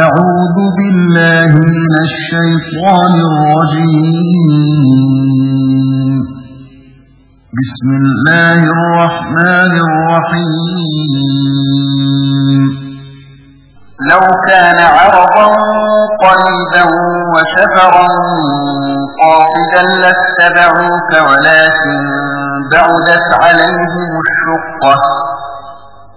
أعوذ بالله من الشيطان الرجيم. بسم الله الرحمن الرحيم. لو كان عرضا قريبا وسفرا قاصدا لاتبعوك ولكن بعدت عليهم الشقة.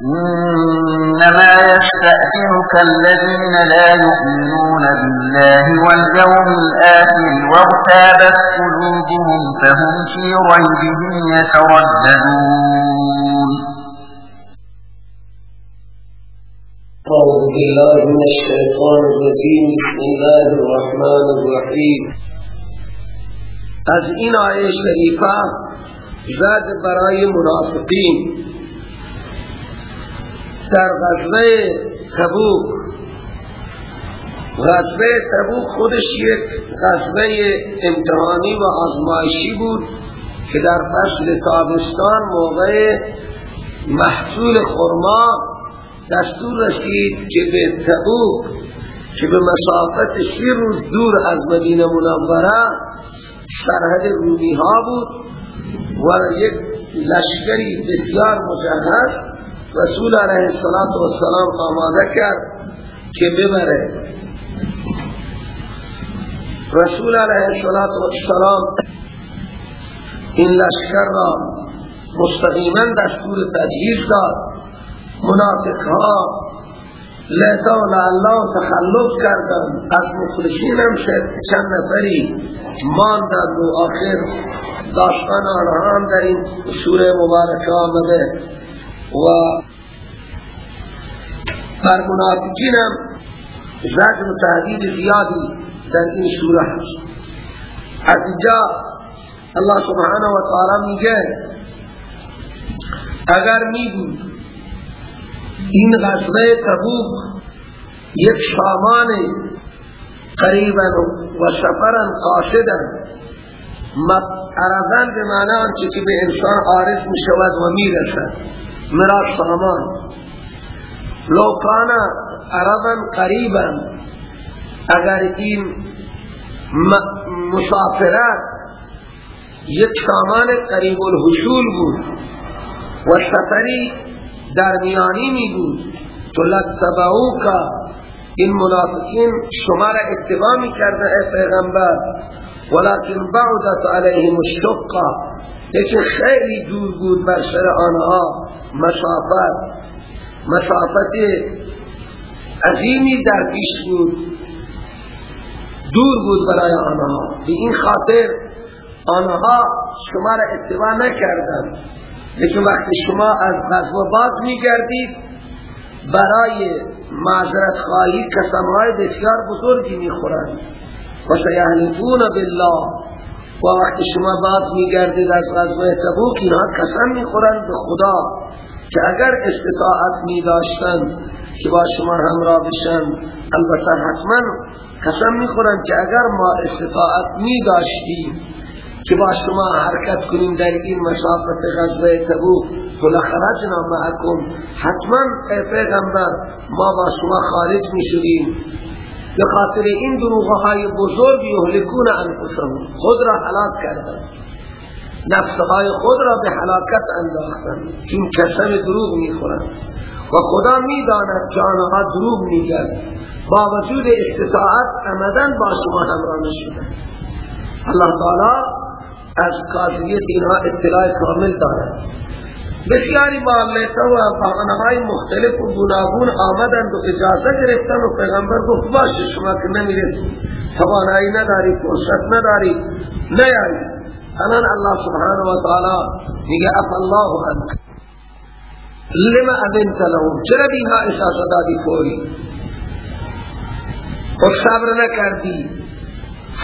إنما يستأذنك الذين لا يؤمنون بالله واليوم الآخر وارتابت قلوبهم فهم في ريبهم يترددون. أعوذ بالله من الشيطان الرجيم. بسم الله الرحمن الرحيم. از این آیه شریفه زد برای منافقین در غزوه تبوک. غزوه تبوک خودش یک غزوه امتحانی و آزمایشی بود که در فصل تابستان موقع محصول خرما دستور رسید که به تبوک که به مسافت سی روز دور از مدینه منوره سرحد رومی ها بود و یک لشکری بسیار مجهز رسول علیه السلام آماده کرد که ببره. رسول علیه السلام این لشکر را مستقیما دستور تجهیز داد. منافق ها لیتا و لعلا تخلف کردن از مخلصین هم چند نفری ماندن و آخر داستان آنها هم در این سوره مبارکه آمده. و بر منافقین هم زجر و تحدید زیادی در این سوره هست. از اینجا الله سبحانه و تعالی میگه اگر می بود این غزوه تبوک یک سامان قریبا و سفرا قاصدا عرضان به معنی آنچه که به انسان عارض می و می رسد مرا سامان. لو کانا عرضا قریبا. اگر این مسافرت یک سامان قریب الحصول بود و سفری درمیانی می بود تو لتبعو کا این منافقین شما را اتباع می کرده ای پیغمبر. ولكن بعدت علیهم الشقه لیکن خیلی دور بود بر سر آنها. مسافت. مسافت عظیمی در پیش بود. دور بود برای آنها. به این خاطر آنها شما را اتباع نکردند. لیکن وقتی شما از غزوه باز میگردید برای معذرت خواهی قسمهای بسیار بزرگی می‌خورند. و سیحلفون بالله. و وقتی شما باز میگردید از غزوه تبوک اینها قسم می‌خورند به خدا. که اگر استطاعت میداشتند که با شما همراه بشن البته حتما قسم می‌خورند که اگر ما استطاعت میداشتیم که با شما حرکت کنیم در این مسافت غزوه تبوک تو لخرجنا معکم حتما ای پیغمبر ما با شما خارج می شدیم به خاطر این دروغهای بزرگ یهلکون انفسهم خود را حلاک کردن نفسهای خود را به حلاکت انداختن. چون قسم دروغ می خورن و خدا می داند که آنها دروغ می با وجود استطاعت امدن با شما همراه نشدن الله تعالی از قاضیت اینها اطلاع کامل دارد. بسیاری مالیتا و بحانهای مختلف و گناگون آمدند و اجازه گرفتن و پیغمبر گفت باشه شما که نمی‌رسی. توانایی نداری فرصت نداری. نیایی. الان الله سبحانه و تعالی میگه اف الله عنك. لما أذنت لهم چرا بیها اجازه دادی فوری و صبر نکردی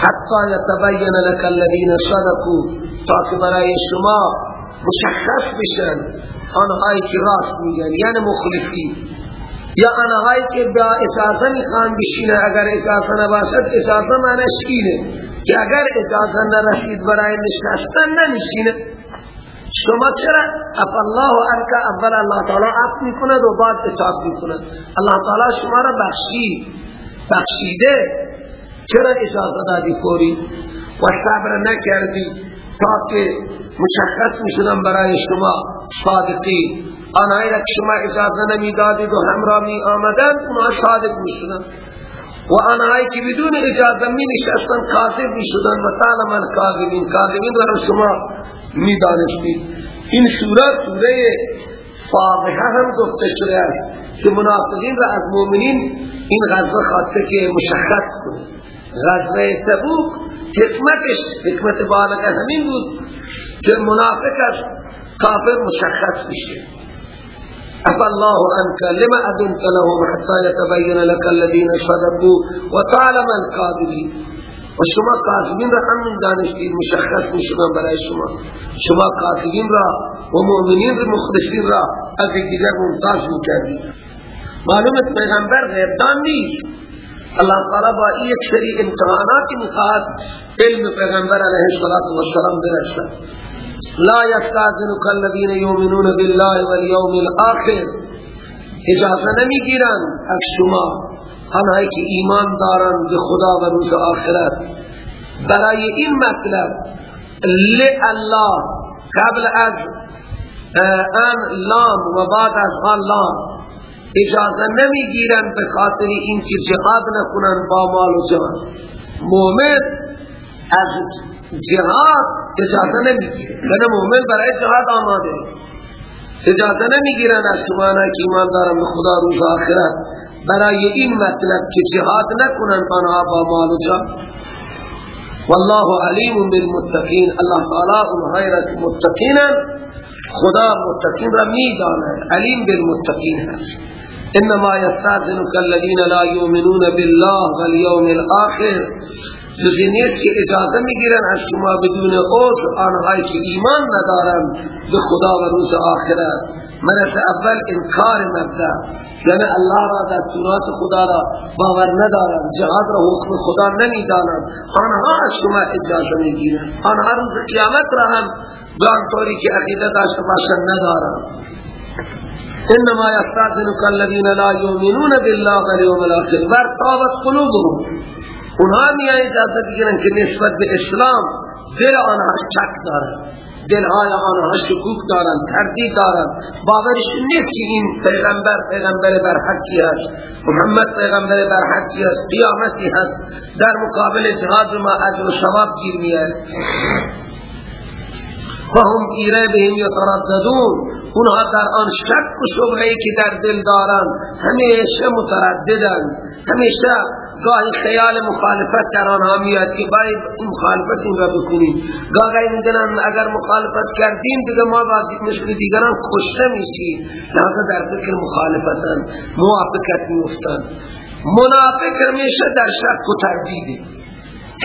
حتی یتبین لك الذین صدقوا. تاکه برای شما مشخص بشن آنهایی که راست میگن یعنی مخلصی یا آنهایی که با اجازه می‌خوان بشینه اگر اجازه نباشد اجازه معنیش اینه که اگر اجازه نرسید برای نشستن ننشینه. شما چرا؟ اف الله عنك اول الله تعالی اف می‌کند و بعد اطاعت می‌کند. الله تعالی شما را بخشی بخشیده. چرا اجازه دادی فوری و صبر نکردی تاکه مشخص می‌شدن برای شما صادقی. آنهایی که شما اجازه نمی‌دادید و همراه می آمدن اونها صادق می‌شدن و آنهایی که بدون اجازه می نشستن کاذب می‌شدن و تعلم الکاذبین کاذبین رو شما می دانستید این سوره سوره فاضحه هم گفته شده است که منافقین را از مؤمنین این غزوه خواسته که مشخص کنه غزوه تبوک حکمتش حکمت بالغه همین بود که منافق از کافر مشخص بشه اف الله عنك لما أذنت لهم حتى يتبين لك الذين صدقوا وتعلم الكاذبين و شما کاذبین را همین دانشتید مشخص میشدن برای شما. شما کاذبین را و مؤمنین را مخلصین را از دیگر ممتاز میکردید معلومت پیغمبر غیردان نیست. اللہ تعالی با یک سری امتحانات میخواد علم پیغمبر علیه السلام برسد لا يستاذنك الذين يؤمنون بالله واليوم الآخر. إجازة نمیگیرن. از شما آنهایی که ایمان دارن به خدا و روز آخرت. برای این مطلب الله قبل از آن لام و بعد از آن لام اجازه نمیگیرن به خاطر این که جهاد نکنن با مال و جان. مومن از جهاد اجازه نمی‌گیره. یعنی مومن برای جهاد آماده. اجازه نمی‌گیرن از شما که ایمان دارن به خدا روز آخرت. برای این مطلب که جهاد نکنن آنها با مال و جان. والله علیم بالمتقین. الله تعالی اونهای متقینن خدا متقین را می‌داند. علیم بالمتقین هست. انما يستاذنك الذين لا يؤمنون بالله واليوم الاخر جزی نیست که اجازه می‌گیرن از شما بدون اوز آنهایی که ایمان ندارن به خدا و روز آخرت. من اول انکار مبدا. یعنی الله را دستورات خدا را باور ندارن. جهاد را حکم خدا نمی‌دانن. آنها از شما اجازه می‌گیرن. آنها روز قیامت را هم به که عقیده داشته باشن ندارن. انما يستاذنك الذين لا يؤمنون بالله واليوم الاخر. وارتابت قلوبهم. اونها میان اجازه بگیرن که نسبت به اسلام دل آنها شک دارن. دل های آنها شکوک دارن تردید دارن. باورشون نیست که این پیغمبر پیغمبر برحقی است. محمد پیغمبر برحقی است. قیامتی هست. در مقابل جهاد ما اجر و ثواب گیر میاد فهم ایره بهم یترددون اونها در آن شک و شبهی که در دل دارن همیشه مترددن. همیشه گاهی خیال مخالفت در آنها میاد که باید این مخالفت این را بکنیم. گاهی میدنن اگر مخالفت کردیم دیگه ما با مثل دیگران کشته میشی لحظه در فکر مخالفتن موافقت میفتن منافق همیشه در شک و تردیده.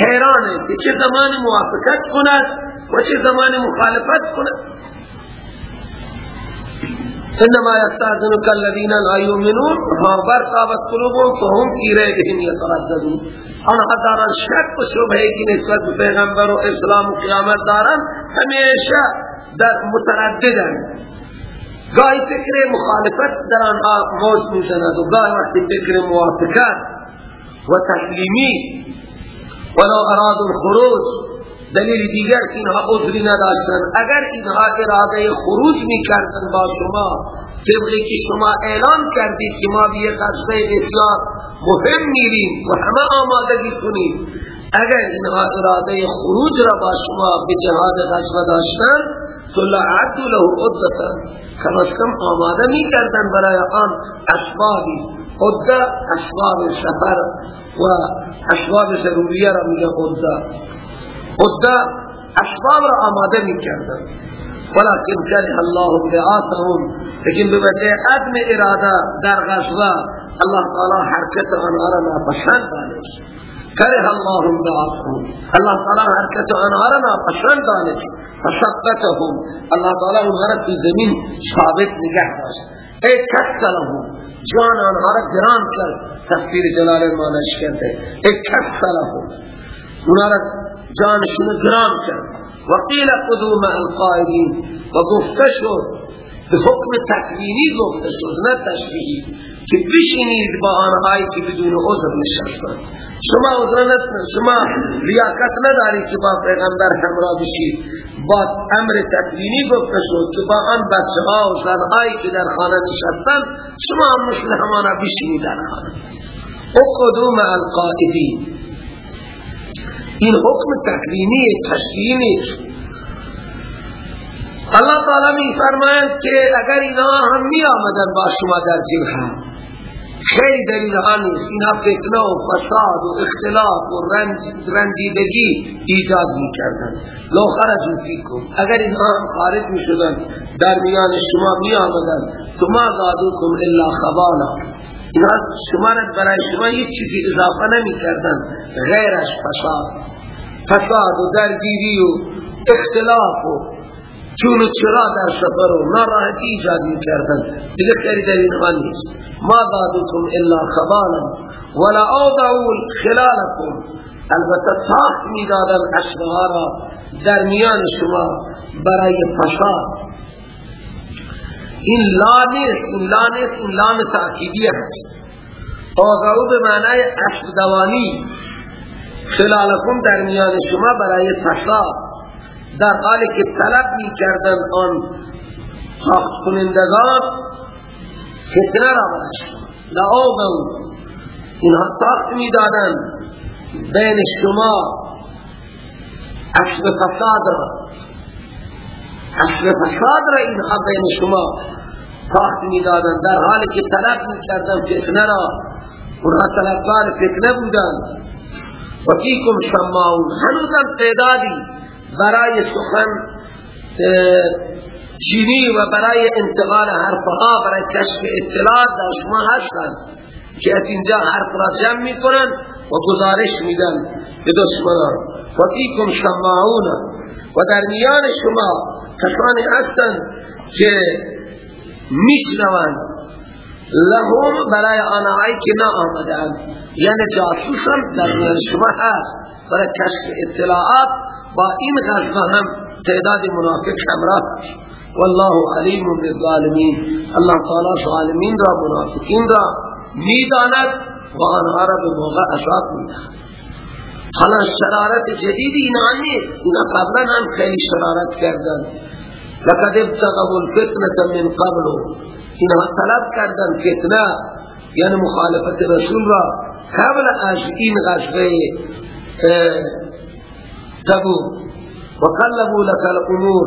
حیرانه که چه زمان موافقت کند؟ و زمان مخالفت کند إنما يستأذنك الذين لا يؤمنون. وارتابت قلوبهم فهم في ريبهم يترددون. آنها دارن شک و شبهه که نسبت به پیغمبر و إسلام و قیامت دارن. همیشه در مترددن. گاهی فکر مخالفت در آنها موج میزند و گاهی وقتی فکر موافقت و تسلیمی. ولو اراد الخروج دلیل دیگر اینها عذری نداشتن. اگر اینها اراده خروج می‌کردن با شما طبقی که شما اعلان کردید که ما به یک قصده بسیار مهم میریم و همه آمادگی کنیم اگر اینها اراده خروج را با شما به جهاد غزوه داشتن تو لعد له عدتا کم از کم آماده می کردن برای آن اسبابی عده اسباب سفر و اسباب ضروریه را میگه عده عده اسباب را آماده می کردن ولكن كره الله بعاثهم لیکن به وجه عدم اراده در غزوه الله تعالی حرکت آنها را ناپسند دانست. كره الله بعاثهم الله تعالی حرکت آنها را ناپسند دانست. فثبتهم الله تعالی اونها را في زمین ثابت نگه داشت. ای کسلهم جان آنها را گران کرد. تفسیر جلال مانش کرده. ای کسلهم اونها را جانشون گران کرد. وقیل قدوم القائدین. و گفته شد به حکم تکوینی گفته شد نه تشریحی که بشینید با آنهایی که بدون عذر نشستن شما عذر شما لیاقت نداری که با پیغمبر همراه بشید. با امر تکوینی گفته شد که با آن بچه ها و زنهایی که در خانه نشستن شما هم مثل همانا بشینید در خانه. او قدوم القائدین. این حکم تکرینی تشکینی اللہ تعالی می فرمائند که اگر اینا هم می آمدن با شما در جلحه خیلی دلیل ها نیست. اینا فتنه و فساد و اختلاف و رنج رنجیدگی ایجاد می کردن لو خرجو فیکم اگر اینها خارج می شدن در میان شما می آمدن تو ما زادوکم الا خبانا اینا شما برای شما یک چیزی اضافه نمی کردن غیر از فساد. فساد و درگیری و اختلاف و چون و چرا در سفر و ناراحتی ایجاد می کردن دیگه خیلی در این حال نیست. ما دادوکم الا خبالا ولا اوضعوا خلالکم البته تاک می دادن اشبها را در میان شما برای فساد. این لا نیست این لا نیست این لام تاکیدی هست اوضعوا به معنی اشدوانی خلالکم در میان شما برای فساد در حالی که طلب می کردن آن ساخت کنندگان فتنه را برای شما لعوضو اینها ساخت می دادن بین شما اصل فساد را. اصل فساد را اینها بین شما می دادن در حالی که طلب می کردن فتنه را اونها طلبکار فتنه بودن و فیکم سماعون هنوزم تعدادی برای سخن چینی و برای انتقال حرفها برای کشف اطلاعات در شما هستند که از اینجا حرف را جمع می کنن و گزارش میدن به دشمنان. و فیکم سماعون و در میان شما کسانی هستند که میشنوند. لهم برای آنهایی که نا آمدن یعنی جاسوس هم در شما هست. برای کشف اطلاعات با این غزوه هم تعداد منافق همراه والله علیم بالظالمین. الله تعالی ظالمین را منافقین را می‌داند و آنها را به موقع عذاب می‌دهد. حالا شرارت جدید اینا نیست. اینا قبلا هم خیلی شرارت کردن. لقد ابتغوا الفتنة من قبل. اینها طلب کردن فتنه یعنی مخالفت رسول را قبل از این غزوه تبو و قلبو لك الامور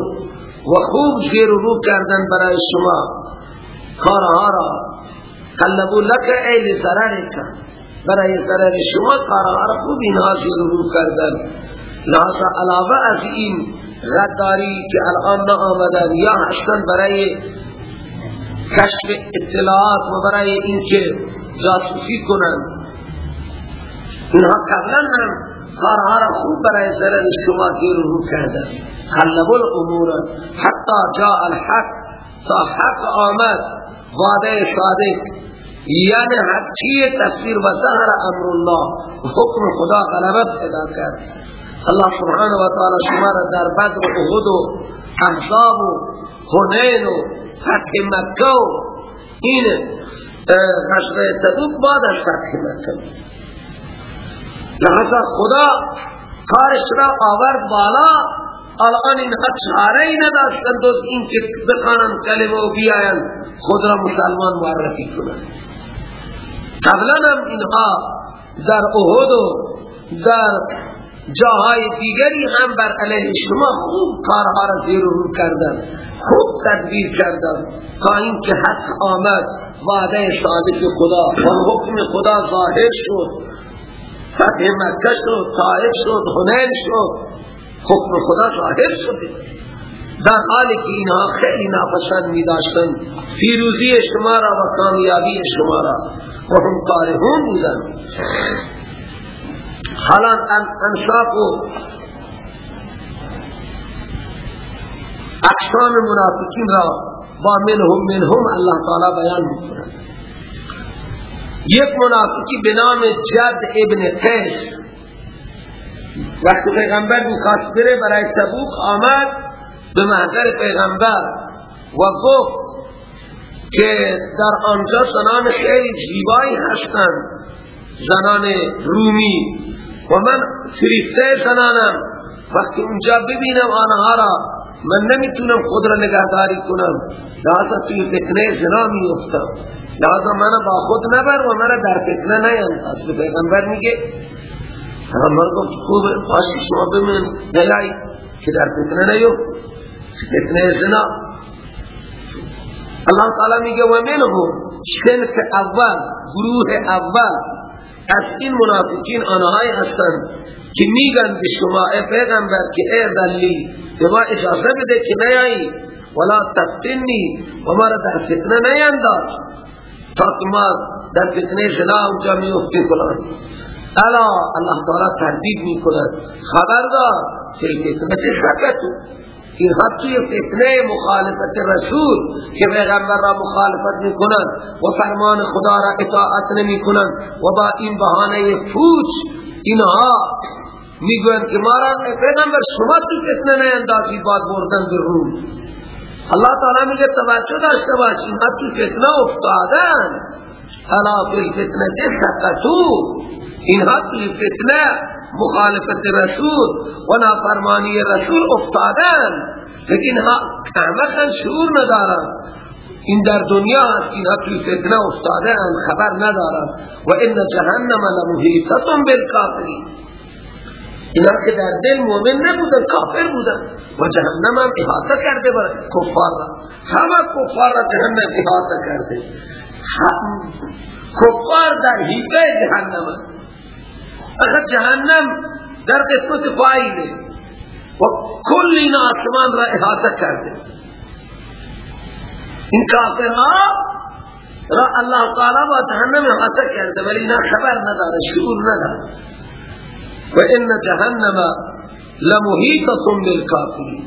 و خوب زیر رو کردن برای شما. کارها را. قلبو لك ایل ضرر برای ضرر شما کارها را خوب اینها رو کردن. علاوه از این غداری که الان نا آمدن یا هستن برای کشف اطلاعات و برای اینکه جاسوسی کنند اینها قبلا هم کارها را خوب برای ضرر شما گیر رو کردن. خلب الامور حتی جاء الحق. تا حق آمد. وعده صادق. یعنی حقی تفسیر و ظهر أمر الله. حکم خدا غلبت پیدا کرد الله سبحانه و تعالی شما را در بدر و احد و احزاب و حنین و فتح مکه و این غزوه تبوک بعد از فتح مکه. لحظا خدا کارش را آورد بالا. الان این چاره ای نداشتند دوست این که بخانن کلمه و بیاین خود را مسلمان معرفی کنند. قبلا هم اینها در احد و در جاهای دیگری هم بر علیه شما خوب کارها را زیر رو کردن خوب تدبیر کردن تا اینکه حق آمد وعده صادق خدا و حکم خدا ظاهر شد فتح مکه شد طائف شد حنین شد حکم خدا ظاهر شده. در حالی که اینها خیلی ناپسند می داشتن فیروزی شما را و کامیابی شما را. و هم کارهون بودن حالا انصاف و اقسام منافقین را با منهم منهم اللہ تعالی بیان می‌کنند یک منافقی به نام جد ابن قیس. وقتی پیغمبر می‌خواست بره برای تبوک آمد. به محضر پیغمبر و گفت که در آنجا زنان خیلی زیبایی هستند زنان رومی. و من فریفته زنانم. وقتی اونجا ببینم آنها را من نمی‌تونم خود را نگهداری کنم. لحظا توی فتنه زنا می افتم لحظا من با خود نبر و من در فتنه اصل پیغمبر میگه پیغمبر گفت خوب باشی شما بمین نیایی که در فتنه نیفت. فتنه زنا. اللہ تعالی میگه و منهم شنف اول گروه اول. از این منافقین آنهایی هستند که میگن به شما ای پیغمبر که ای دلی به ما اجازه بده که نیایی. ولا تفتنی و ما را در فتنه نینداز. تا که ما در فتنه زنا اونجا می افتی کنن الا الله تعالی تردید می کند خبردار که فتنه سکتو اینها توی فتنه مخالفت رسول که پیغمبر را مخالفت می‌کنند و فرمان خدا را اطاعت نمی‌کنند و با این بهانه فوج اینها می‌گویند که ما را پیغمبر شما تو فتنه نیندازی باد بردن به روم. الله تعالی میگه توجه داشته باشین ها تو فتنه افتادن. الا فی الفتنه سقطو اینها تو فتنه مخالفت رسول و نافرمانی رسول افتادن لیکن ها احمقا شعور ندارن. این در دنیا هست اینها توی فتنه افتادن خبر ندارن. و ان جهنم لمحیطتون بالکافرین. اینا که در دل مومن نبودن کافر بودن. و جهنم هم احاطه کرده برای کفار را. همه کفار را جهنم احاطه کرده. کفار در حیطه جهنم اگر جهنم در قسمت پایینه. و کل این آسمان را احاطه کرده. این کافرها را الله تعالی با جهنم احاطه کرده ولی اینا خبر نداره شعور نداره. و ان جهنم لمحیطة بالکافرین.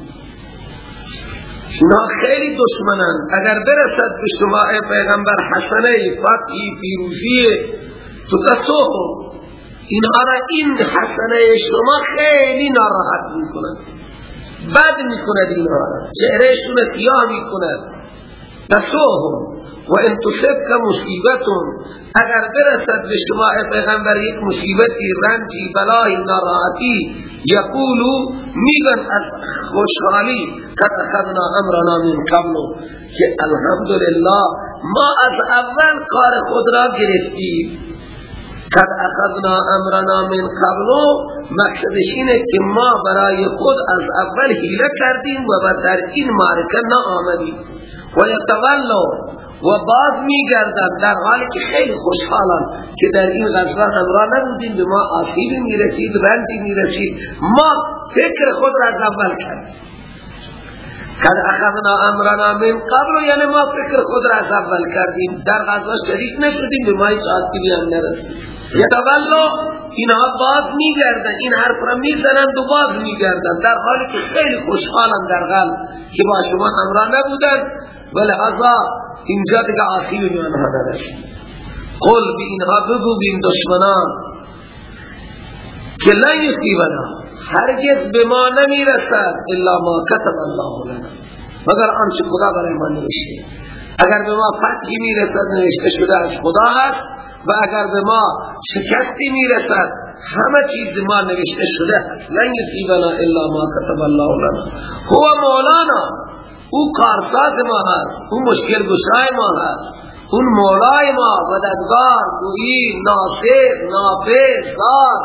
شما خیلی دشمنان. اگر برسد به شما پیغمبر حسنه فتحی پیروزی تو تصوح اینها را این حسنه شما خیلی ناراحت می‌کند. بد می‌کند اینها را. چهرهشون سیاه می‌کند. تسوهم و ان تصبک مصیبتون. اگر برسد به شما پیغمبر یک مصیبتی رنجی بلای ناراحتی یقولو میگن از خوشحالی. قد اخذنا امرنا من قبل. که الحمدلله ما از اول کار خود را گرفتیم. قد اخذنا امرنا من قبلو مقصدش اینه که ما برای خود از اول حیله کردیم و در این معرکه آمدیم و یتولو و باز میگردن در حالی که خیلی خوشحالن که در این غزوه همراه نبودیم به ما آسیبی می‌رسید رنجی می‌رسید. ما فکر خود را از اول کردیم. قد اخذنا امرنا من قبل یعنی ما فکر خود را از اول کردیم. در غزوه شریک نشدیم به ما هیچ آسیبی هم نرسید. یتولو اینها باز میگردن این حرف را می‌زنند و باز میگردن در حالی که خیلی خوشحالن در قلب که با شما همراه نبودن. ولهذا اینجا دیگه آخیر آنها نرسید قل بی اینها بگو بی این دشمنان که لن یصیبنا هرگز به ما نمی‌رسد الا ما کتب الله لنا. مگر آنچه خدا برای ما نوشته؟ اگر به ما فتحی می‌رسد نوشته شده از خدا هست و اگر به ما شکستی می‌رسد همه چیز ما نوشته شده لن یصیبنا الا ما كتب الله لنا. هو مولانا. او کارساز ما هست. او مشکل گشای ما هست. اون مولای ما مددگار گویی ناصر نافع زار.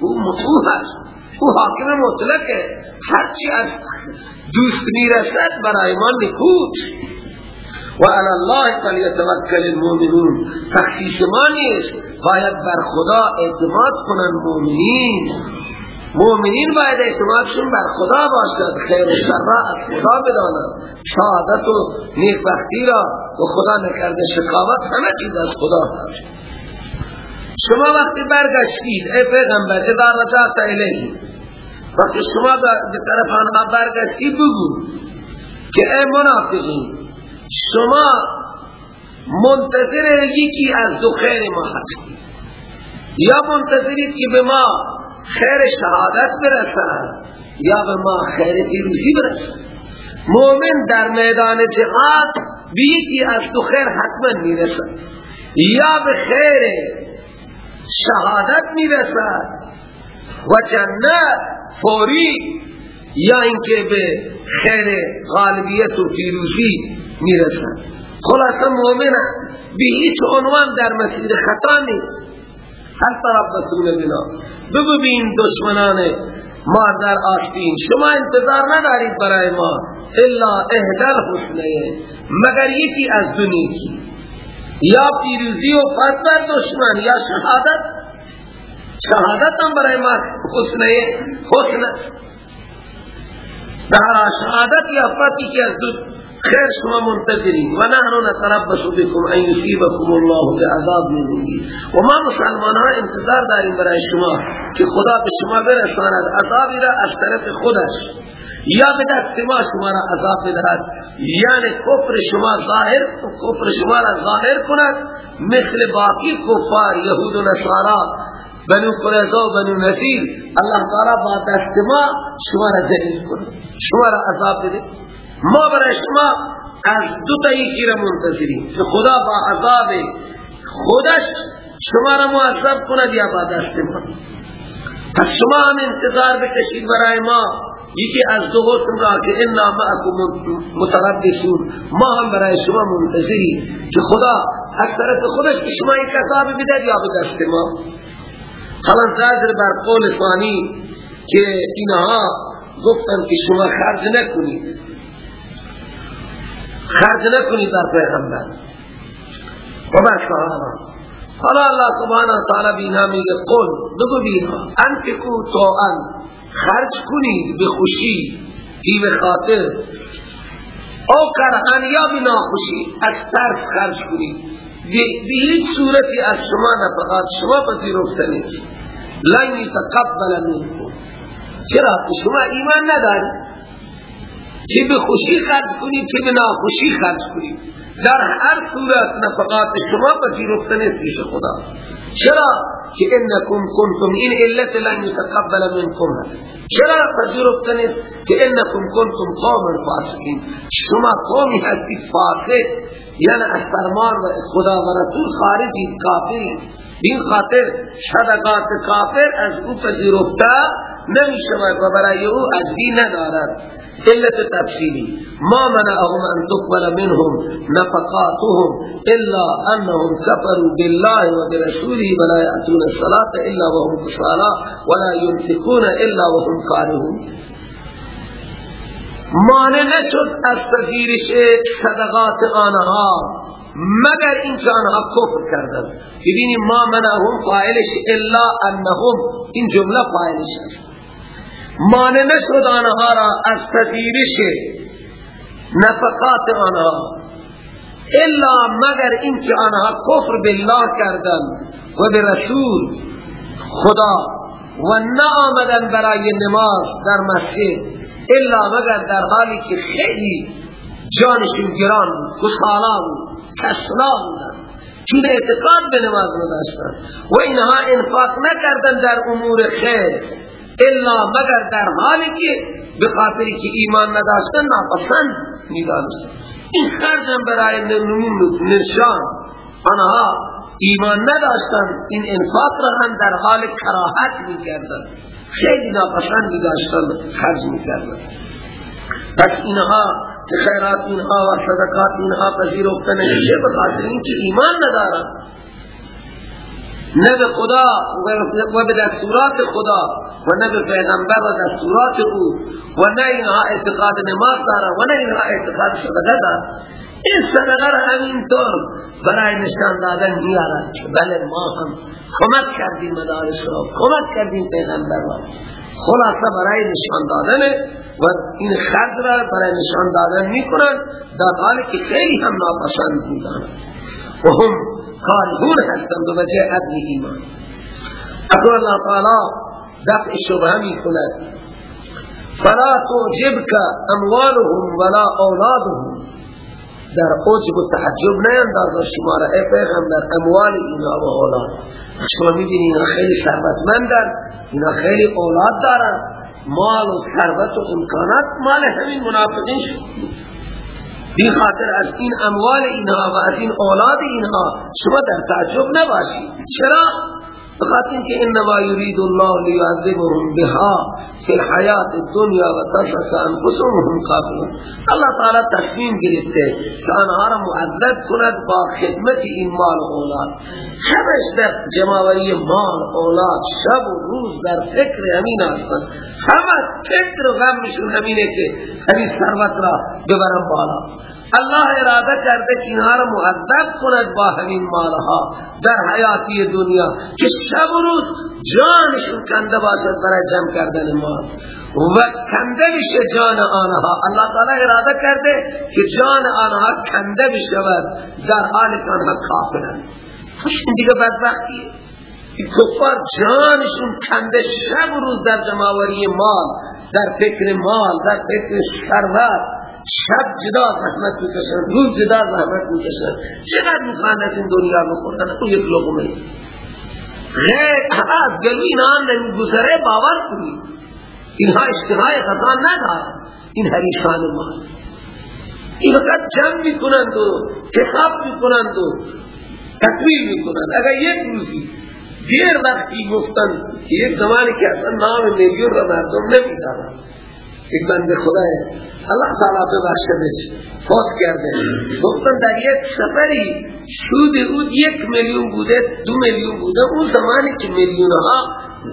او مطوع هست. او حاکم مطلقه. هرچی از دوست می‌رسد برای ما نکوت. و علی الله فلیتوکل المؤمنون. تخصیص ما نیست. باید بر خدا اعتماد کنن مؤمنین. مؤمنین باید اعتمادشون بر خدا باشد خیر و شر را از خدا بدانند شهادت و نیکبختی را و خدا نکرده شکاوت همه چیز از خدا هست شما وقتی برگشتید ای پیغمبر اذا رجعت الیه. وقتی شما به طرف آنها برگشتی بگو که ای منافقین شما منتظر یکی از دو خیر ما هستید یا منتظرید که به ما خیر شهادت برسد یا به ما خیر پیروزی برسد مومن در میدان جهاد به یکی از دو خیر حتما می‌رسد. یا به خیر شهادت می‌رسد. و جنت فوری یا اینکه به خیر غالبیت و پیروزی می‌رسن. خلاصا مومن به هیچ عنوان در مسیر خطا نیست. طرف رسول بنا بگو بین دشمنان ما در آستین شما انتظار ندارید برای ما. الا اهدر حسنه. مگر یکی از دنیکی یا پیروزی و فتح دشمن یا شهادت. شهادت هم برای ما حسنه. حسنه. در شهادت یا فتحی که از دو خیر شما منتظرین. و نحن نتربص بكم ان يصيبكم الله بعذاب من عنده و ما مسلمان ها انتظار داریم برای شما که خدا به شما برساند. عذابی را از طرف خودش یا به دست ما شما را عذاب بدهد. یعنی کفر شما ظاهر کفر شما را ظاهر کند. مثل باقی کفار یهود و نصارا. بنو قریظه و بنو نذیر الله تعالی با دست ما شما را ذلیل کند شما را عذاب بده. ما برای شما از دو تا یکی را منتظریم. که خدا با عذاب خودش شما را معذب کند یا با دست ما. پس شما هم انتظار بکشید برای ما. یکی از دو حسن را که انا معکم متربسون ما هم برای شما منتظریم. که خدا از طرف خودش به شما یک عذاب بده یا به دست حالا زادر بر قول ثانی که اینها گفتن که شما خرج نکنید. خرج نکنید در پیغمبر. و بر صحابه حالا اللہ سبحانه تعالی بینا میگه قل بگو بینا انفقو توان خرج کنید به خوشی تیب خاطر. او کرهن یا بنا خوشی از ترس خرج کنید. به هیچ صورتی از شما نفقات شما پذیرفته نیست. لن یتقبل منکم چرا؟ شما ایمان ندارید. چه به خوشی خرج کنید چه به ناخوشی خرج کنید. در هر صورت نفقات شما پذیرفته نیست پیش خدا. چرا؟ که انکم کنتم این علت لن یتقبل منکم هست. چرا پذیرفته نیست؟ که انکم کنتم قوم فاسقین. شما قومی هستید فاسق یعنی از فرمان خدا و رسول خارجی کافری این خاطر صدقات کافر از او پذیرفته نمی شود و برای او اجری ندارد. علت تفصیلی ما منعهم ان تقبل منهم نفقاتهم الا انهم كفروا بالله وبرسوله ولا يأتون الصلاة الا وهم كسالى ولا ينفقون الا وهم كارهون مانع نشد از تغییرش صدقات آنها. مگر اینکه آنها کفر کردن ببینیم ما منهم فاعلش الا انهم. این جمله فاعلش است. مانع نشد آنها را از پذیرش نفقات آنها. الا مگر اینکه آنها کفر بالله کردن و به رسول خدا و نه آمدن برای نماز در مسجد. الا مگر در حالی که خیلی جانشون گران گسالا بود. کسلا بودن چون اعتقاد به نماز نداشتن و اینها انفاق نکردن در امور خیر الا مگر در حالی که به خاطری که ایمان نداشتن ناپسند می‌دانستن. این خرج برای نشان. آنها ایمان نداشتن این انفاق را هم در حال کراهت می‌کردن خیلی ناپسند میداشتن خرج می‌کردن. پس اینها که خیرات اینها و صدقات اینها پذیرفته نمیشه بخاطر اینکه ایمان ندارن. نه به خدا و به دستورات خدا و نه پیغمبر و دستورات او و نه اینها اعتقاد نماز دارن و نه اینها اعتقاد صدقه دارن. این صدقه را همینطور برای نشان دادن میارن که بله ما هم کمک کردیم مدارس را کمک کردیم پیغمبر را. خلاصه برای نشان دادن و این خرج را برای نشان دادن می‌کنن در حالی که خیلی هم ناپسند می‌دانند و هم کارهون هستند به وجه عدل ایمان. اگر اللہ تعالی دفع شبه می کند فلا توجبك اموالهم ولا اولادهم. در عجب و تعجب نینداز شما را ای پیغمبر اموال اینا و اولاد. شما می‌بینی اینا خیلی ثروتمندن اینا خیلی اولاد دارن. مال و ثروت و امکانات مال همین منافقین شد بی خاطر از این اموال اینها و از این اولاد اینها شما در تعجب نباشید چرا؟ بخاطر که انما یرید الله لیعذبهم بها فی الحیات الدنیا و تشخص انفسهم کافرون الله تعالی تصمیم گرفته که آنها را معذب کند با خدمت این مال أولاد. همش در جمعوری مال أولاد شب و روز در فکر همین هستند همه فکر و غمشون همینه که همین ثروت را ببرن بالا. الله اراده کرده که اینها را معذب کند با همین مالها در حیاتی دنیا که شب و روز جانشون کنده باشد برای جمع کردن مال و کنده بشه جان آنها. الله تعالی اراده کرده که جان آنها کنده بشود. در حال که آنها کافرند. این دیگه بدبختیه کفار جانشون کنده شب و روز در جمعوری مال در فکر مال در فکر ثروت شب جدا زحمت می‌کشن روز جدا زحمت می‌کشن چقدر می‌خواند از این دنیا بخورن تو یک لقمه غیر از گلوی نان نمیگذره باور کنی اینها اشتهای غذا ندارن. این حریشان مال این وقت جمع می‌کنند و حساب می‌کنند و تکمیل می‌کنند. اگر یک روزی دیر وقتی گفتن که یک زمانی که اصلا نام میلیون را مردم نمیدارن یک بند خدای الله تعالی ببخشدش فوت کرده. گفتن در یک سفری سود او یک میلیون بوده دو میلیون بوده اون زمانی که میلیون ها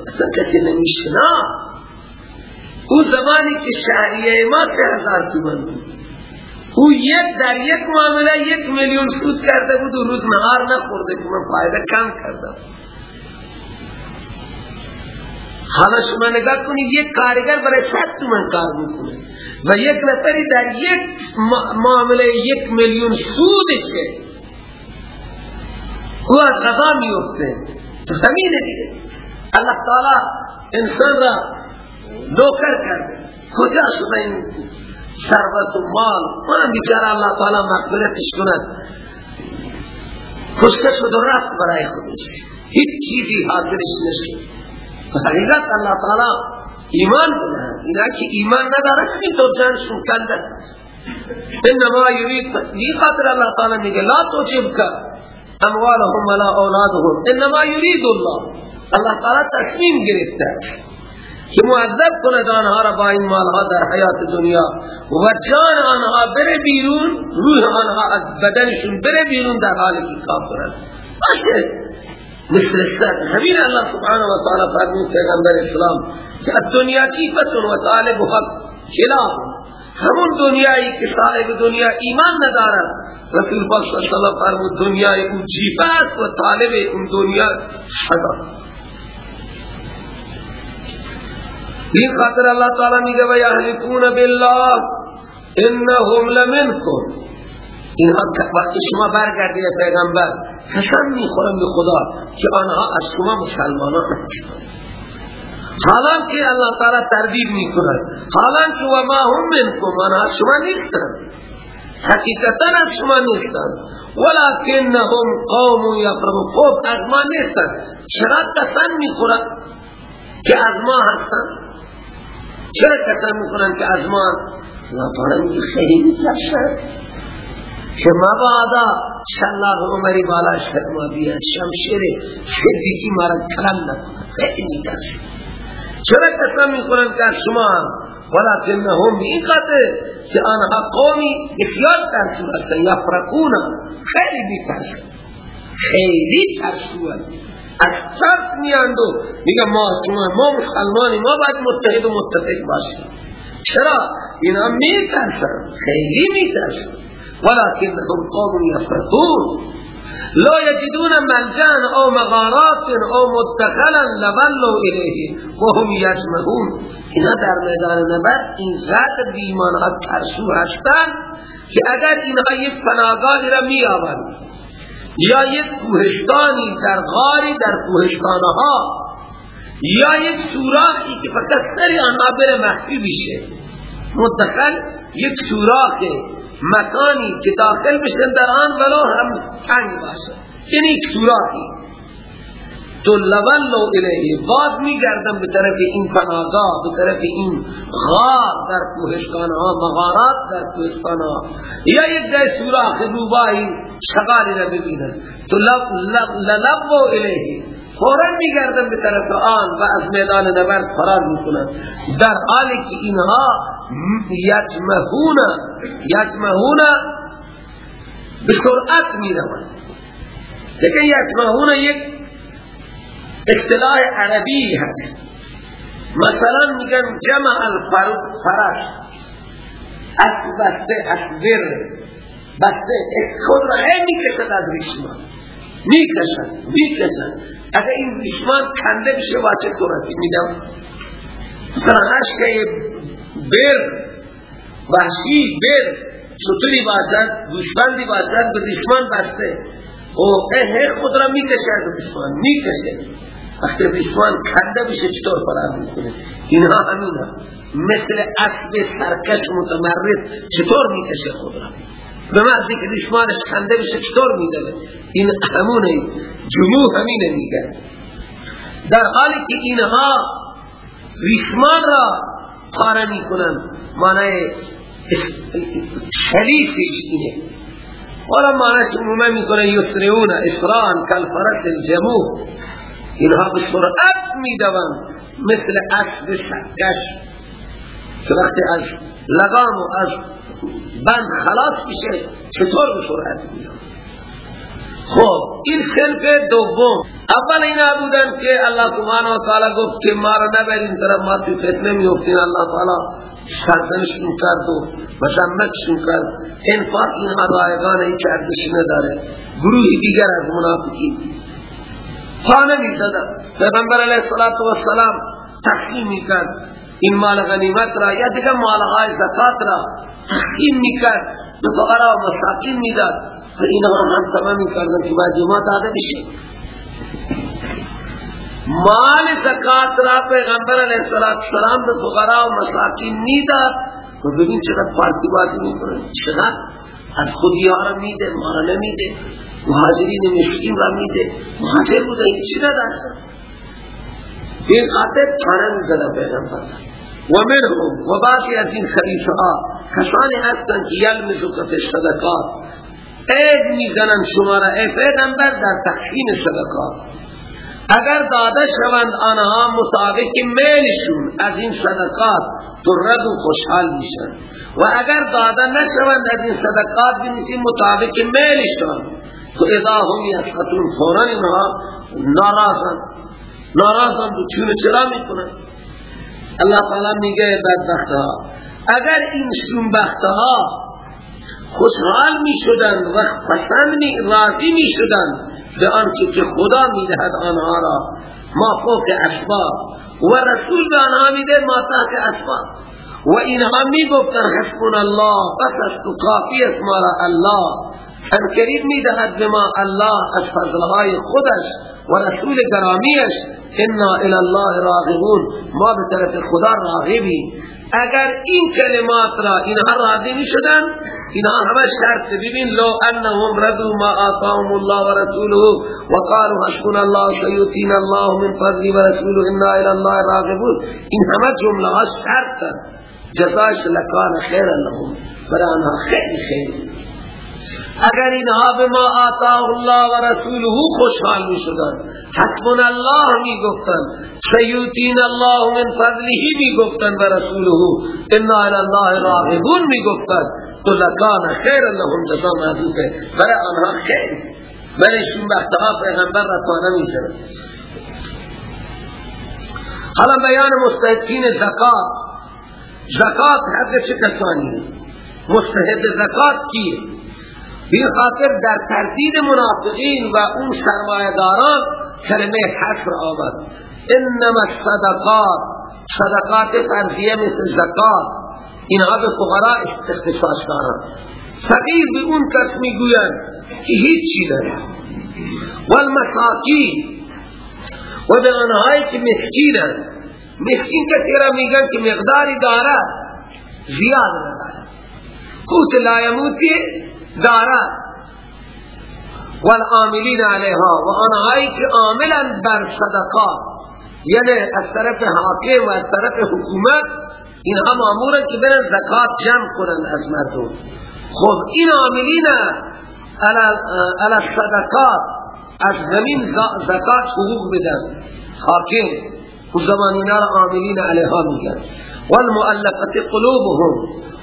اصلا کسی نمیشنا. اون زمانی که شهریه ما سه هزار تومن بود. او یک در یک معامله یک میلیون سود کرده بود و روز نهار نخورده که من فایده کم کردم. حالا شما نگاه کنید یک کارگر برای ست تومن کار می‌کنه و یک نفری در یک معامله یک میلیون سودشه. او از غذا میفته زمینه دیگه. الله تعالی انسان را نوکر کرده. کجا شده این ثروت و مال؟ من بیچاره الله تعالی مغفرتش کند. کشته شد و رفت برای خودش. هیچ چیزی حاضرش نشد. حقیقت اللہ تعالی ایمان بنا اینا که ایمان نداره این تو جانشون کنده إنما یرید دی خاطر اللہ تعالی میگه لا توجب کا أموالهم ولا أولادهم. إنما یرید الله. اللہ تعالی تصمیم گرفته که معذب کند آنها را با این مالها در حیات دنیا و جان آنها بره بیرون روح آنها از بدنشون بره بیرون در حالی که کافرند باشه مثل استاد همین الله سبحانه و تعالی فرمود پیغمبر اسلام که دنیا چیفتون و طالب حق خلاف. همون دنیایی که صاحب دنیا ایمان ندارد. رسول پاک صلی اللہ علیہ فرمود دنیای اون چیفه است و طالب اون دنیا حدا این خاطر اللہ تعالی میگه و یحلفون بالله انهم لمنکم اینها وقتی شما برگردی پیغمبر قسم می‌خورم به خدا که آنها از شما مسلمانان حالا که الله تعالی تربیب می‌کند. حالا که و ما هم منکم آنها از شما نیستند. حقیقتا از شما نیستند. ولکنهم قوم یفرقون خوب از ما نیستند. چرا قسم می‌خورن که از ما هستند؟ چرا قسم می‌خورن که از ما الله تعالی میگه خیلی میترسند که مبادا شلار عمری بالاش فرما بیاد. شمشیر صدیقی مرا کلم نکنه. خیلی میترسی چرا قسم می‌کنن که شما هم؟ این خاطر که آنها قومی بسیار ترسو هستن یا فرقونا خیلی میترسن خیلی ترسو از ترس میاند و میگه ما شما ما مسلمانی ما باید متحد و متفق باشیم. چرا؟ اینا میترسن خیلی میترسن ولكنهم قوم يفرقون لا يجدون ملجا او مغارات او مدخلا لولوا الیه وهم یجمعون اینا در میدان نبرد اینقدر بیمان ها ترسو هستن که اگر اینها یک پناهگاهی را می یا یک کوهستانی در غاری در کوهستانها یا یک سوراخی که فقط سری آنها بره مخفی بشه مدخل یک سوراخ مکانی که داخل بشن در آن ولو هم تنگ باشه این یک سوراخی. تو لولو الیه باز میگردم به طرف این پناهگاه به طرف این غار در کوهستان ها مغارات در کوهستان ها یا یک جای سوراخ روبایی شغالی را ببینن. تو لولو الیه. فورا میگردن به طرف آن و از میدان نبرد فرار می‌کنن در حالی که اینها یجمهون یجمهون به سرعت می‌روند. لیکن یجمهون یک اصطلاح عربی هست. مثلا میگن جمع الفرش اسب بسته اسبر بسته خود را می‌کشد از ریشمان می‌کشد می‌کشد. اگر این ریشمان کنده بشه با چه صورتی؟ میدم مثلا عشق بر وحشی بر شطوری باشد گوشبندی باشد به ریشمان بسته. او اه خود را می‌کشه از ریشمان می‌کشه. وقتی ریشمان کنده بشه چطور فرار می‌کنه؟ اینها همین هم. مثل اسب سرکش متمرد چطور می‌کشه خود را؟ به محضی که ریشمانش کنده بشه چطور میده این همونه جموع همینه میگه. در حالی که اینها ریشمان را پاره می‌کنن معنی شلیسش اینه. ولا معنی عموما می‌کنه یسرعون اسران کالفرس الجموع. اینها به سرعت می‌دوند مثل اسب سرکش که وقتی از لگام و از بند خلاص میشه. چطور به سرعت می‌دوند خب این صنف دوم. اول اینا بودن که الله سبحانه و تعالی گفت که ما را نبرین طرف ما تو فتنه میفتین الله تعالی سردنشون کرد و مشمتشون کرد. انفاق اینها رایگان هیچ ارزشی نداره. گروهی دیگر از منافقین. خانه می زدن پیغمبر علیه السلام تقسیم می کرد این مال غنیمت را یا دیگر مالهای زکات را. تقسیم می کرد به فقرا و مساکین می داد و اینها هم تمام کردن که باید جمعه داده بشه. مال زکات را پیغمبر علیه السلام به فقرا و مساکین می داد و ببین چقدر پارتی بازی می کنه چقدر از خودی ها را می ده ما را نمی ده مهاجرین مسکین را میده. مهاجر بوده هیچی نداشتن این خاطر چانه می‌زده پیغمبر. و منهم و باقی از این خلیصه ها کسانی هستن که یلمزو کت صدقات. اید می‌زنن شما را ای پیغمبر در تخیین صدقات. اگر داده شوند آنها مطابق میلشون از این صدقات درد و خوشحال میشن. و اگر داده نشوند از این صدقات بنیسی مطابق میلشون. تو اذا هم یسقطون فورا اینها ناراضن. ناراضن تو چون چرا می‌کنن؟ اللہ تعالی میگه بدبخت ها اگر این شنبخت ها خوشحال می شدن و پسند راضی می شدن به آنچه که خدا می دهد آنها را ما فوق اسباب و رسول به آنها می ده ما تحت اسباب. و اینها می گفتن حسبون الله بس است و کافی الله ان قریب می‌دهد به ما الله از فضلهای خودش و رسول گرامیش. انا الى الله راغبون. ما به طرف خدا راغبی اگر این کلمات را اینها راضی می شدن اینها همه شرط ببین. لو انهم ردوا ما آتاهم الله و رسوله و قالوا حسبنا الله سيؤتينا الله من فضله و رسوله انا الى الله راغبون. این همه جمله ها شرط جزاش لکان خیر لهم. برای آنها خیلی خیلی اگر اینها به ما آتاه الله و رسوله خوشحال می شدن حسبون الله می گفتن سیوتین الله من فضله می گفتن و رسوله. انا الله راغبون می گفتن تو لکان خیر لهم جزا محضوبه برای آنها خیر. بلشون وقتها پیغمبر را تا نمی‌زنه. حالا بیان مستحقین زکات. زکات حد چه کسانیه؟ مستحق زکات کیه؟ این خاطر در تردید منافقین و اون سرمایداران کلمه حصر آمد انما الصدقات صدقات فرضیه مثل زکات. اینها به فقراء اختصاص دارند. فقیر به اون کس می‌گویند که هیچ چی داره والمساکین و به آنهایی که مسکینند. مسکین کسی را میگن که مقداری دارد زیاد ندارد. قوت لا دارد والعاملین علیها. و آنهایی که عاملا بر صدقات. یعنی از طرف حاکم و از طرف حکومت اینها مامورن که برن زکات جمع کنن از مردم. خب این عاملین علی صدقات از زمین زکات حقوق بدن. حاکم و زمان عاملین علیها میگن. والمؤلفت قلوبهم.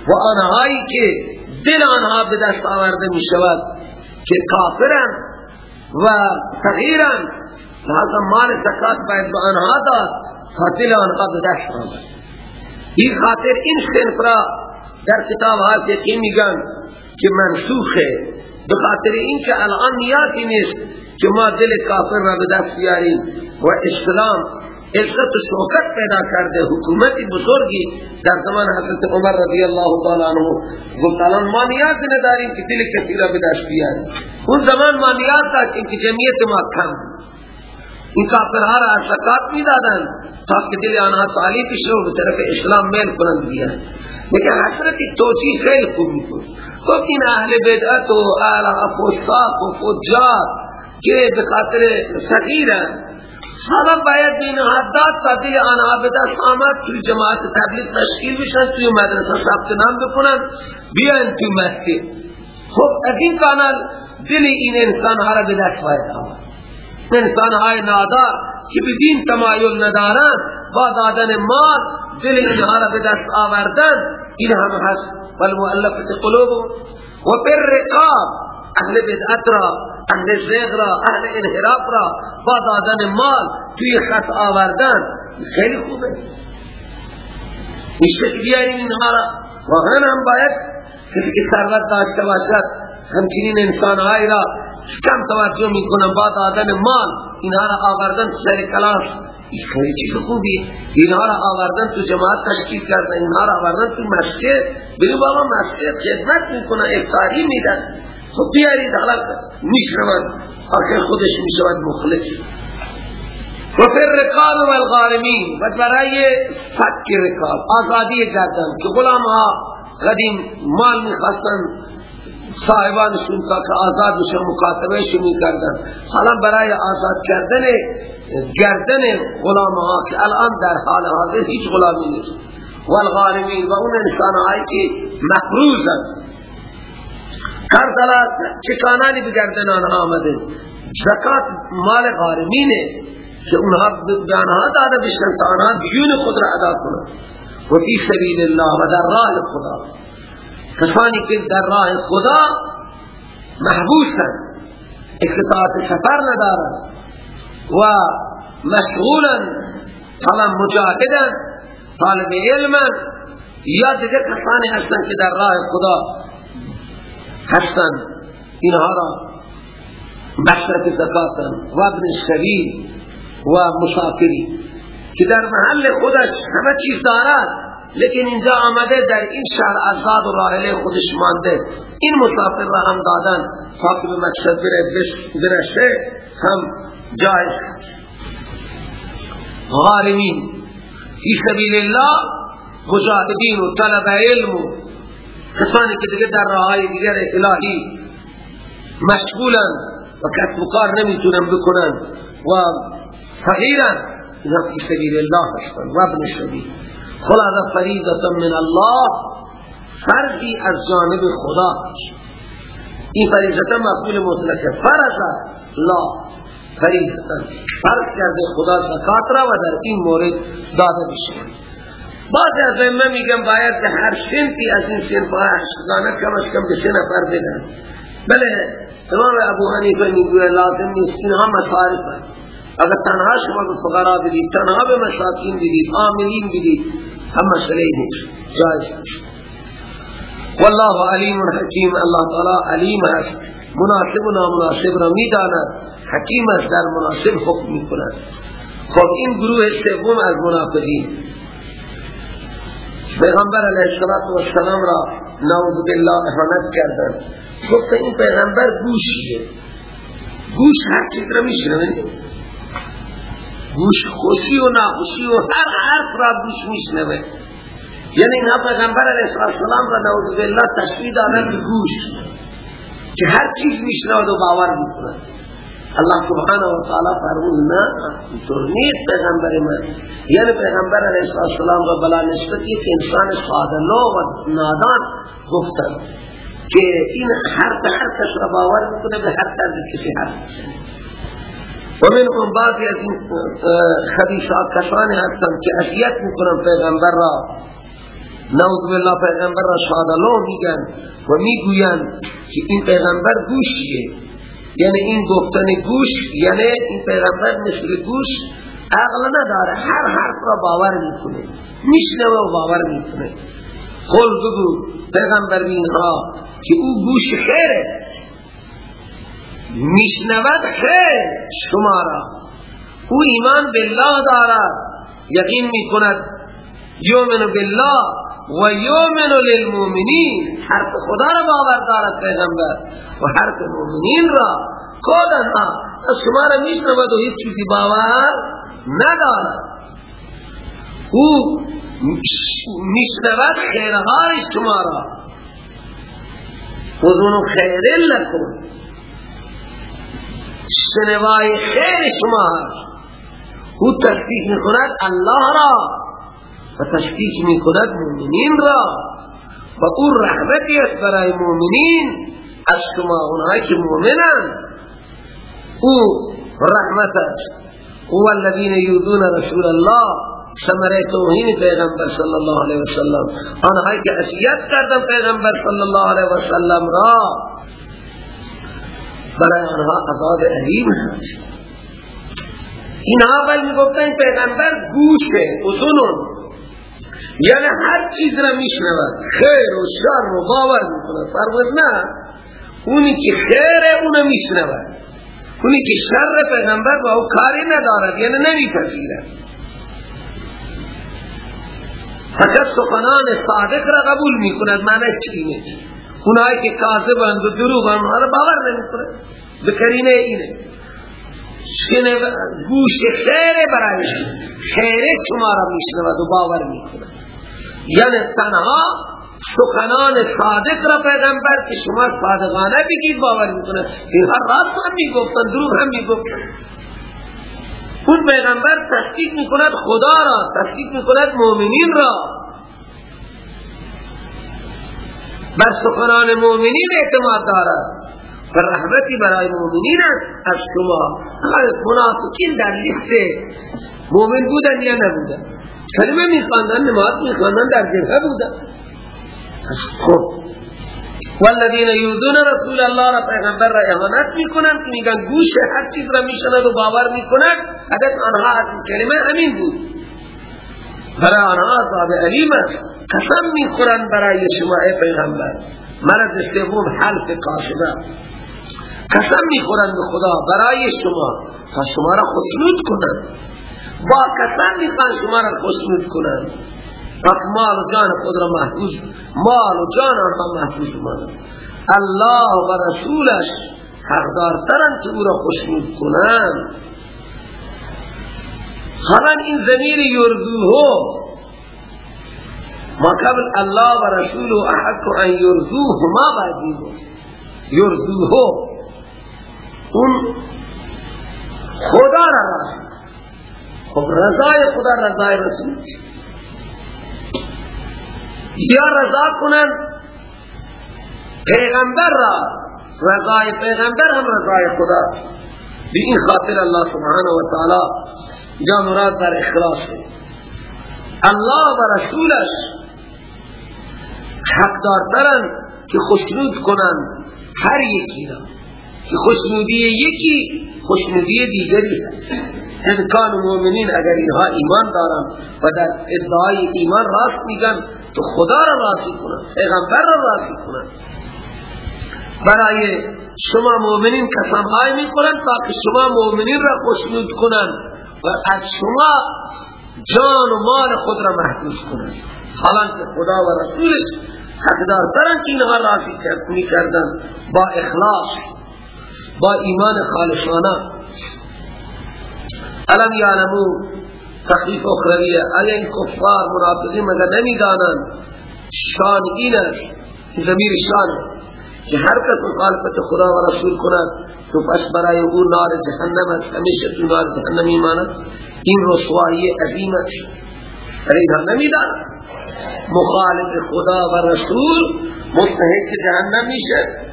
و آنهایی که دل آنها به دست آورده می شود که کافرن و صغیرن لحظا مال زکات باید به آنها داد تا دل آنها به دست آمد این خاطر این صنف را در کتاب ها که میگن که منسوخه. به خاطر این که الان نیازی نیست که ما دل کافر را به دست بیاریم. و اسلام عزت و شوکت پیدا کرده حکومتی بزرگی در زمان حضرت عمر رضی الله تعالی عنہ گفت الان ما نیاز نداریم که دل کسی را دست بیاریم. اون زمان ما نیاز داشتیم که جمعیت ما کم این کافرها را از زکات می دادن تا که دل آنها تعلیف شو به طرف اسلام میل کنند بیان لیکن حضرت توجیه خیلی خوب میکن خب این اهل بدعت و اهل افساق و فجار که به خاطر صغیرن حالا باید این حداد تا دل آنها به دست آمد توی جماعت تبلیغ تشکیل بشن توی مدرسه ثبت نام بکنن بیان توی مسجد. خب از این کانال دل این انسان ها را به دست باید آمد انسان های نادار که به دین تمایل ندارن با دادن مال دل اینها را به دست آوردن این هم هست. والمؤلفت قلوب و پر رقاب اهل بدعت را اهل زیغ را اهل انحراف را با دادن مال توی خط آوردن. خیلی خوبه. میشه بیاریم اینها را. واقعا هم باید کسی که ثروت داشته باشد همچنین انسانهایی را کم توجه می‌کنن با دادن مال. اینها را آوردن سر کلاس. این خیلی چیز خوبی. اینها را آوردن تو جماعت تشکیل کردن. اینها را آوردن تو مسجد. بلی بابا مسجد خدمت می‌کنن. افطاری میدن. خب بیارید حالا میشنون آخر خودش می‌شود مخلص. و فی الرقاب و الغارمین. و برای فک رقاب. آزادی گردن. که غلام ها قدیم مال می‌خواستن. صاحبانشون تا که آزاد بشن مکاتبه شمی کردن حالا برای آزاد کردن گردن غلام ها که الان در حال حاضر هیچ غلامی نیست. والغارمین و اون انسان هایی که مقروزن کردلا چکانانی بگردن آنها آمده. زکات مال غارمینه که اونها به آنها داده بشن تا آنها دیون خود را ادا کنن و فی سبیل الله و در راه خدا. کسانی که در راه خدا محبوسن استطاعت سفر ندارن و مشغولن حالا مجاهدن طالب علمن یا دیگه کسانی هستن که در راه خدا هستن. اینها را بشرت زکاتن و ابن و مسافری که در محل خودش همه چیز دارد لیکن اینجا آمده در این شهر ازاد و راحله خودش مانده. این مسافر را هم دادن. تا که به مقصد برسه هم جایز غارمین. فی سبیل الله مجاهدین و طلب علم و کسانی که دیگه در راهای دیگر الهی مشغولن و کسب و کار نمی‌تونن بکنن و فقیرن اینا فی سبیل الله هستن و ابن سبیل. خلاص فریضه من الله فرضی از جانب خدا این فریضه مفعول مطلقه. فرض لا فریضه فرض کرده خدا زکات را و در این مورد داده بشه بعض از من میگم باید هر سنفی از این سنف ها اشتگانه کم از کم به سه نفر بدن. بله امام ابو حنیفه میگوه لازم نیست اینها مصارف هست اگر تنها شما به فقرا بدید تنها به مساکین بدید آملین بدید هم مسئله نیست جایز والله علیم حکیم الله تعالی علیم است. مناسب و نامناسب را می‌داند. حکیم است در مناسب حکم می‌کند. خب این گروه سوم از منافقین. پیغمبر علیه السلام را نعوذ بالله احانت کردن گفت این پیغمبر گوشیه. گوش هر چیز را میشنوه. گوش خوشی و ناخوشی و هر حرف را گوش میشنوه. یعنی اینا پیغمبر علیه السلام را نعوذ بالله تشبیه دادن گوش. که هر چیز میشنوه و باور می‌کنه الله سبحانه و تعالی فرمود نه اینطور نیست پیغمبر من یعنی پیغمبر علیه السلام را بلا نسبت یک انسان ساده و نادان گفتن که این هر هر کس را باور می‌کنه به هر طرز کسی حرف و من اون بعضی از این خبیثات کسانی هستند که اذیت می‌کنن پیغمبر را. نعوذ بالله پیغمبر را شادلو میگن و می‌گوین که این پیغمبر گوشیه. یعنی این گفتن گوش یعنی این پیغمبر مثل گوش عقل نداره. هر حرف را باور می‌کنه. میشنوه و باور می‌کنه. قل بگو پیغمبر اینها که او گوش خیره. میشنود خیر شما را. او ایمان بالله دارد. یقین می‌کند یومن بالله و یومن للمؤمنین. حرف خدا را باور دارد پیغمبر و حرف مؤمنین را. کودنها شما را میشنود و هیچ چیزی باور ندارد. او میشنود خیرهای شما را. خودونو خیر لکن. شنوای خیر شما هست او تصدیق می‌کند الله را. و تصدیق می‌کند مؤمنین را. و او رحمتی است برای مؤمنین. از شما اونهایی که مؤمنن او رحمت است. هو الذين يؤذون رسول الله. ثمره توهین پیغمبر صلی الله علیه وسلم. آنهایی که اذیت کردن پیغمبر صلی الله علیه وسلم را. برای آنها عذاب علیم هست. اینها اول می‌گفتن پیغمبر گوشه اذنون. یعنی هر چیز را میشنود. خیر و شر و باور می‌کنه فرمود نه. اونی که خیره اونو میشنود. اونی که شر پیغمبر با او کاری ندارد یعنی نمیپذیرد. فقط سخنان صادق را قبول می‌کند. معنی چینه اونایی که کاذبند و دروغ آنها را باور نمی‌کنه به کرینه اینه. گوش خیر برایش خیر شما را میشنود و باور می‌کنه یعنی تنها سخنان صادق را پیغمبر که شما صادقانه بگید باور می‌کنه. اینها راست هم می‌گفتن دروغ هم می‌گفتن. اون پیغمبر تصدیق می‌کند خدا را تصدیق می‌کند مؤمنین را. بر سخنان مؤمنین اعتماد دارد. و رحمتی برای مؤمنین از شما. منافقین در لیست مؤمن بودن یا نبودن. کلمه میخواندن؟ نماز میخواندن در جبهه بودن. خب. والذین یوزون رسول الله را پیغمبر را اهانت می‌کنن. که میگن گوش هر چیز را میشند و باور می‌کنن. اگر آنها از کلمه امین بود. برای آنها عذاب علیم است. قسم می‌خورن برای شما ای پیغمبر. مرض سوم حلف قاصده قسم می‌خورن به خدا برای شما. تا شما را خشنود کنن. قسم می‌خوان شما را خشنود کنن. مال و جان خود را محفوظ مال و جان آنها محفوظ مانند الله و رسولش حقدارترن که او را خشنود کنن. حالا این زمیر یرزوه ما قبل الله و رسول احق ان یرزوه ما باید یرزوه اون خدا را راست خب رضای خدا رضای رسول. یا رضا کنن پیغمبر را رضای پیغمبر هم رضای خدا. بی این خاطر الله سبحانه و تعالی جا مراد در اخلاص. الله و رسولش حق دارترن که خوشنود کنند هر یکی را. که خوشنودی یکی خوشنودی دیگری هست. امکان مؤمنین اگر اینها ایمان دارن و در ادعای ایمان راست میگن تو خدا را راضی کنن پیغمبر را راضی کنن برای شما مؤمنین قسم های می کنن تا که شما مؤمنین را خوشنود کنن و از شما جان و مال خود را محفوظ کنن. حالا که خدا و رسولش حقدار ترن که اینها راضی کردن با اخلاص با ایمان خالصانه. علم یعلمو تخلیف اخرویه آیا این کفار منافقین مگر نمی‌دانند شان این است زمیر شان که هر کس مخالفت خدا و رسول کند تو پس برای او نار جهنم است همیشه تو نار جهنم ایماند این رسوایی عظیم است. ولی اینها نمیدان مخالف خدا و رسول مستحق جهنم میشه.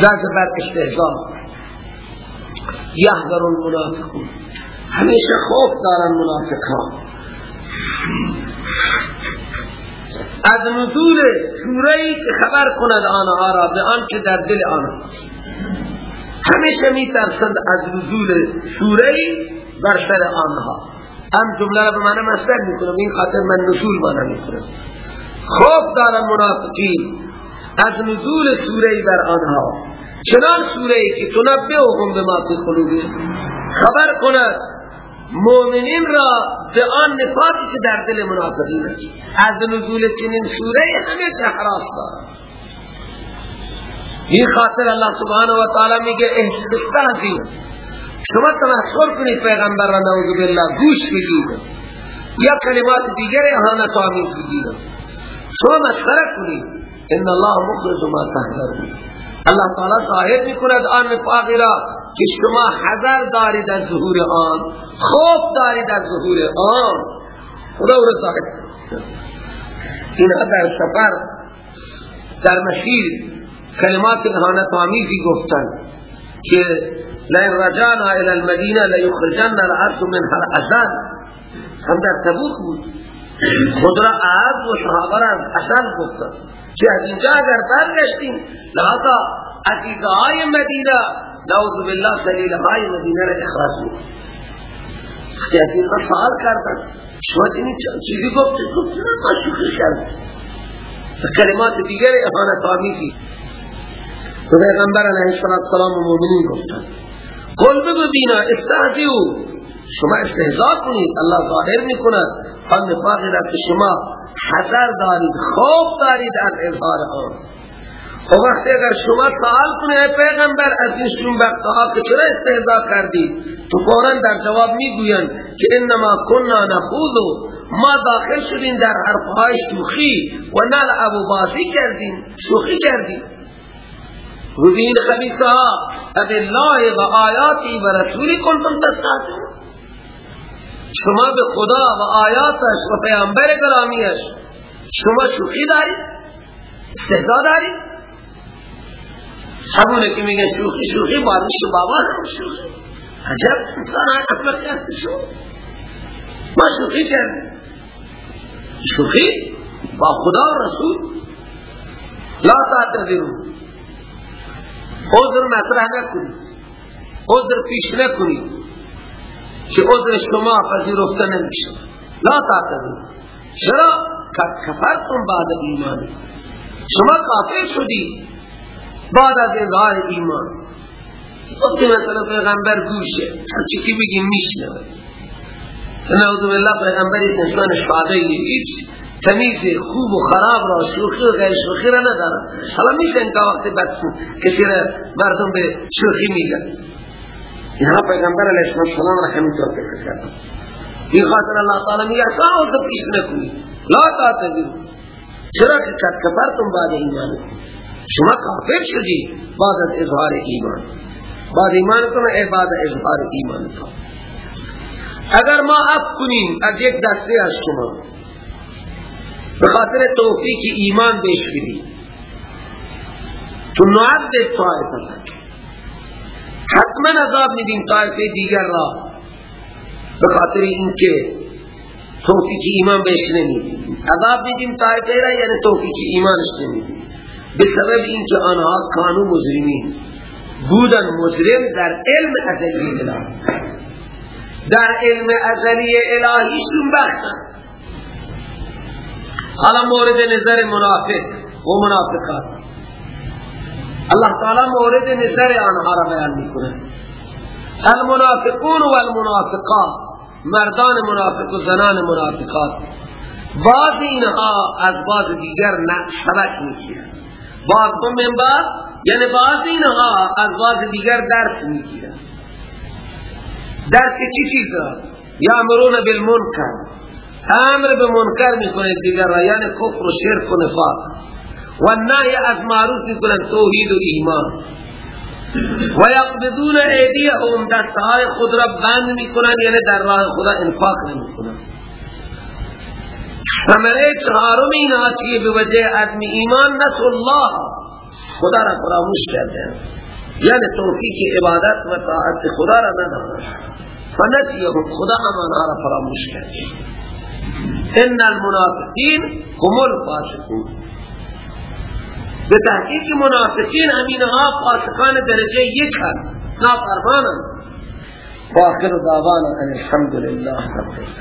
زد بر استهزام یحذر المنافقون. همیشه خوف دارن منافق ها از نزول سوره که خبر کند آنها را به آنچه در دل آنها همیشه می ترسند از نزول سوره بر سر آنها. هم جمله را به معنی مستر می کنم این خاطر من نزول معنی می کنم خوف دارن منافقین. از نزول سوره بر آنها. چنان سوره ای که تنبه حکم به ما فی خبر کند مؤمنین را به آن نفاقی که در دل منافقین است. از نزول چنین سوره همیشه حراس دارد. این خاطر الله سبحانه و تعالی میگه استهزی شما تمسخر کنید پیغمبر را نعوذ بالله. گوش بگید. یا کلمات دیگر اهانت آمیز بگید. شما مسخره کنید. ان الله مخرج ما تحذرون الله تعالی ظاهر می‌کند آن نفاق را که شما حذر دارید از ظهور آن خوف دارید از ظهور آن. خدا او را اینها در سفر در مسیر کلمات احانت آمیزی گفتن که لئن رجعنا الى المدینه لیخرجن الارض من ازن هم در تبوک بود. خود را و صحابه را از اصل گفتن. که از اینجا اگر برگشتیم؟ لحظا عزیزهای مدینه نعوذ بالله دلیل های مدینه را اخراج می وقتی از این سوال کردن شما چنین چیزی گفتید؟ گفتید ما شکر کردیم. کلمات دیگر احانت آمیزی. و پیغمبر علیه السلام و مومنین گفتن. قل بگو استهزیو شما استهزا کنید الله ظاهر می کند آن نفاقی را که شما حذر دارید خوف دارید از اظهار آن. و وقتی اگر شما سوال کنه پیغمبر از این شنبخت ها که چرا استهزا کردید تو فورا در جواب می‌گوین که انما کننا نخوضو ما داخل شدیم در حرفهای شوخی و نلعب و بازی کردیم شوخی کردیم. و این خبیصه ها اب الله و آیاتی و رسولی کنتم تستازم شما به خدا و آیاتش و پیامبر گرامیش شما شوخی دارید؟ استهزا دارید؟ همونه که میگه شوخی شوخی بارش بابا هم شوخی. عجب انسان های اخلاقیت شو ما شوخی کردیم. شوخی با خدا و رسول. لا تعتذروا. عذر مطرح نکنید. عذر پیش نکنید. که عذر شما پذیرفته نمیشه. لا تعتذروا چرا؟ کفرتم بعد ایمانی شما کافر شدید بعد از اظهار ایمان. وقتی مثلا پیغمبر گوشه. هرچی که بگیم میشنوه. نعوذ بالله پیغمبر یک انسان شاده هیچ تمیز خوب و خراب را شوخی و غیر شوخی را نداره حالا میشه این وقت بدسون کسی را مردم به شوخی میگن. اینها پیغمبر علیه السلام را همینطور فکر کرد این خاطر الله تعالی میگه اصلا او پیش نکنی لا تعتذر چرا که کفرتم بعد ایمانکم؟ شما کافر شدی بعد اظهار ایمان. بعد ایمان کنه ای بعد اظهار ایمان تو اگر ما اف کنیم از یک دسته از شما به خاطر توفیق ایمان بیش بدی تو نعد طائفه حتما عذاب میدیم طائفه دیگر را. به خاطر اینکه توفیق ایمان بهش نمیدیم. عذاب میدیم طایفه را یعنی توفیق ایمانش نمیدیم. به سبب اینکه آنها کانو مجرمین بودن مجرم در علم ازلی الهی. در علم ازلی الهیشون بختن حالا مورد نظر منافق و منافقات. الله تعالی مورد نظر آنها را بیان می‌کنه المنافقون و المنافقات مردان منافق و زنان منافقات. بعض اینها از بعض دیگر سبک می‌گیرن بعض من بعض یعنی بعض اینها از بعض دیگر درس می‌گیرن درس چی چیز یا امرون بالمنکر. امر به منکر می‌کنه دیگر را یعنی کفر و شرک و نفاق. و نهی از معروف می‌کنن توحید و ایمان. و یقبضون ایدیهم دستهای خود را بند می‌کنن یعنی در راه خدا انفاق نمی‌کنن. ثمره چهارم اینا چیه به وجه عدم ایمان نسو الله. خدا را فراموش کرده. یعنی توفیق عبادت و طاعت خدا را ندارن فنسیهم خدا امانها را فراموش کرده. ان المنافقین هم الفاسقون. به تحقیق منافقین همینها فاسقان درجه یک هست. نافرمانند. و آخر دعوانا الحمد لله رب العالمين